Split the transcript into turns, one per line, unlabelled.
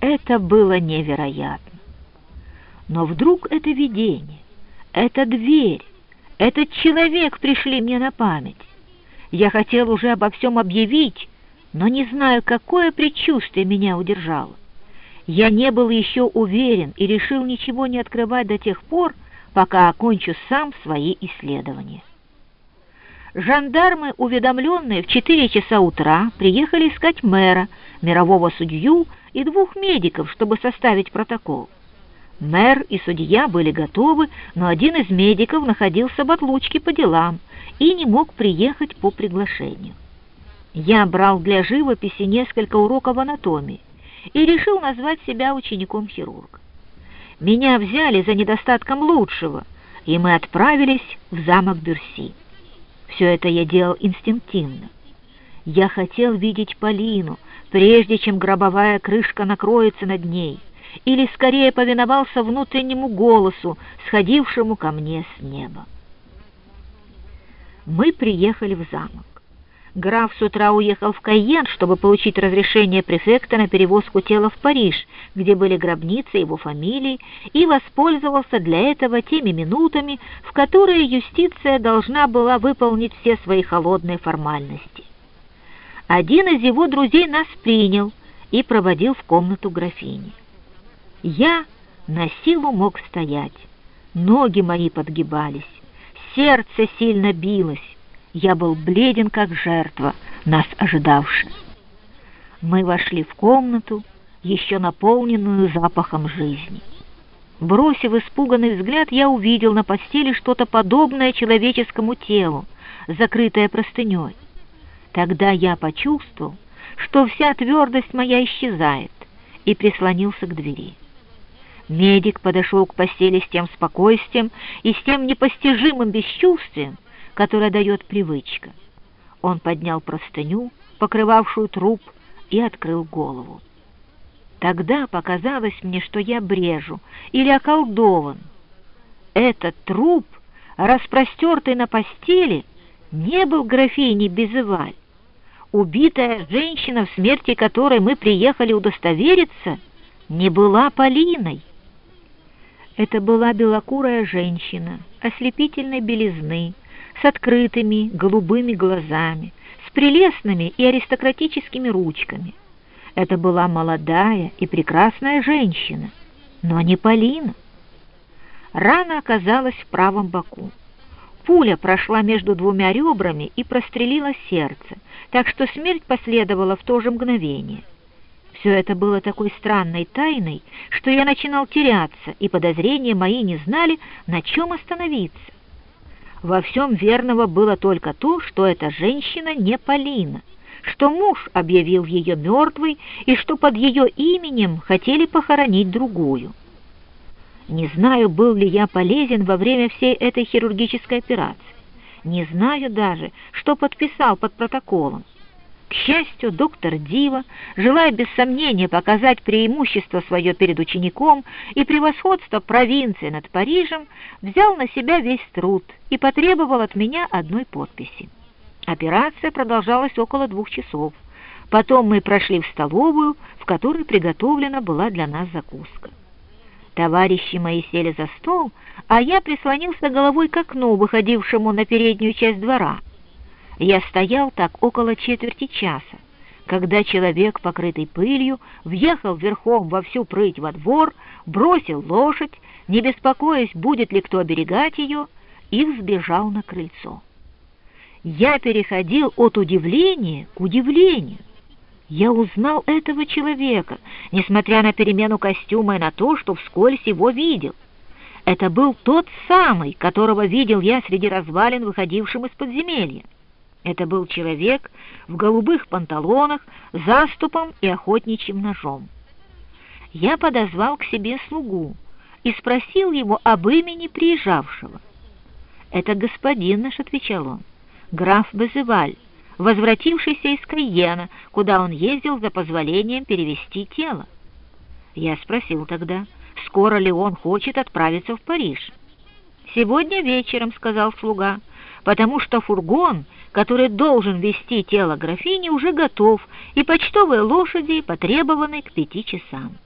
Это было невероятно. Но вдруг это видение, эта дверь, этот человек пришли мне на память. Я хотел уже обо всем объявить, но не знаю, какое предчувствие меня удержало. Я не был еще уверен и решил ничего не открывать до тех пор, пока окончу сам свои исследования. Жандармы, уведомленные в 4 часа утра, приехали искать мэра, мирового судью и двух медиков, чтобы составить протокол. Мэр и судья были готовы, но один из медиков находился в отлучке по делам и не мог приехать по приглашению. Я брал для живописи несколько уроков анатомии и решил назвать себя учеником хирурга. Меня взяли за недостатком лучшего, и мы отправились в замок Бюрси. Все это я делал инстинктивно. Я хотел видеть Полину, прежде чем гробовая крышка накроется над ней, или скорее повиновался внутреннему голосу, сходившему ко мне с неба. Мы приехали в замок. Граф с утра уехал в Кайен, чтобы получить разрешение префекта на перевозку тела в Париж, где были гробницы его фамилии, и воспользовался для этого теми минутами, в которые юстиция должна была выполнить все свои холодные формальности. Один из его друзей нас принял и проводил в комнату графини. Я на силу мог стоять, ноги мои подгибались, сердце сильно билось, я был бледен, как жертва, нас ожидавшая. Мы вошли в комнату, еще наполненную запахом жизни. Бросив испуганный взгляд, я увидел на постели что-то подобное человеческому телу, закрытое простыней. Тогда я почувствовал, что вся твердость моя исчезает, и прислонился к двери. Медик подошел к постели с тем спокойствием и с тем непостижимым бесчувствием, которое дает привычка. Он поднял простыню, покрывавшую труп, и открыл голову. Тогда показалось мне, что я брежу или околдован. Этот труп, распростертый на постели, не был графиней Безываль. Убитая женщина, в смерти которой мы приехали удостовериться, не была Полиной. Это была белокурая женщина, ослепительной белизны, с открытыми голубыми глазами, с прелестными и аристократическими ручками. Это была молодая и прекрасная женщина, но не Полина. Рана оказалась в правом боку. Пуля прошла между двумя ребрами и прострелила сердце, так что смерть последовала в то же мгновение. Все это было такой странной тайной, что я начинал теряться, и подозрения мои не знали, на чем остановиться. Во всем верного было только то, что эта женщина не Полина, что муж объявил ее мертвой и что под ее именем хотели похоронить другую. Не знаю, был ли я полезен во время всей этой хирургической операции. Не знаю даже, что подписал под протоколом. К счастью, доктор Дива, желая без сомнения показать преимущество свое перед учеником и превосходство провинции над Парижем, взял на себя весь труд и потребовал от меня одной подписи. Операция продолжалась около двух часов. Потом мы прошли в столовую, в которой приготовлена была для нас закуска. Товарищи мои сели за стол, а я прислонился головой к окну, выходившему на переднюю часть двора. Я стоял так около четверти часа, когда человек, покрытый пылью, въехал верхом во всю прыть во двор, бросил лошадь, не беспокоясь, будет ли кто оберегать ее, и взбежал на крыльцо. Я переходил от удивления к удивлению. Я узнал этого человека, несмотря на перемену костюма и на то, что вскользь его видел. Это был тот самый, которого видел я среди развалин, выходившим из подземелья. Это был человек в голубых панталонах, заступом и охотничьим ножом. Я подозвал к себе слугу и спросил его об имени приезжавшего. «Это господин наш», — отвечал он, — «граф Безеваль, возвратившийся из Кайена, куда он ездил за позволением перевести тело». Я спросил тогда, скоро ли он хочет отправиться в Париж. «Сегодня вечером», — сказал слуга, — «потому что фургон который должен вести тело графини, уже готов, и почтовые лошади потребованы к пяти часам.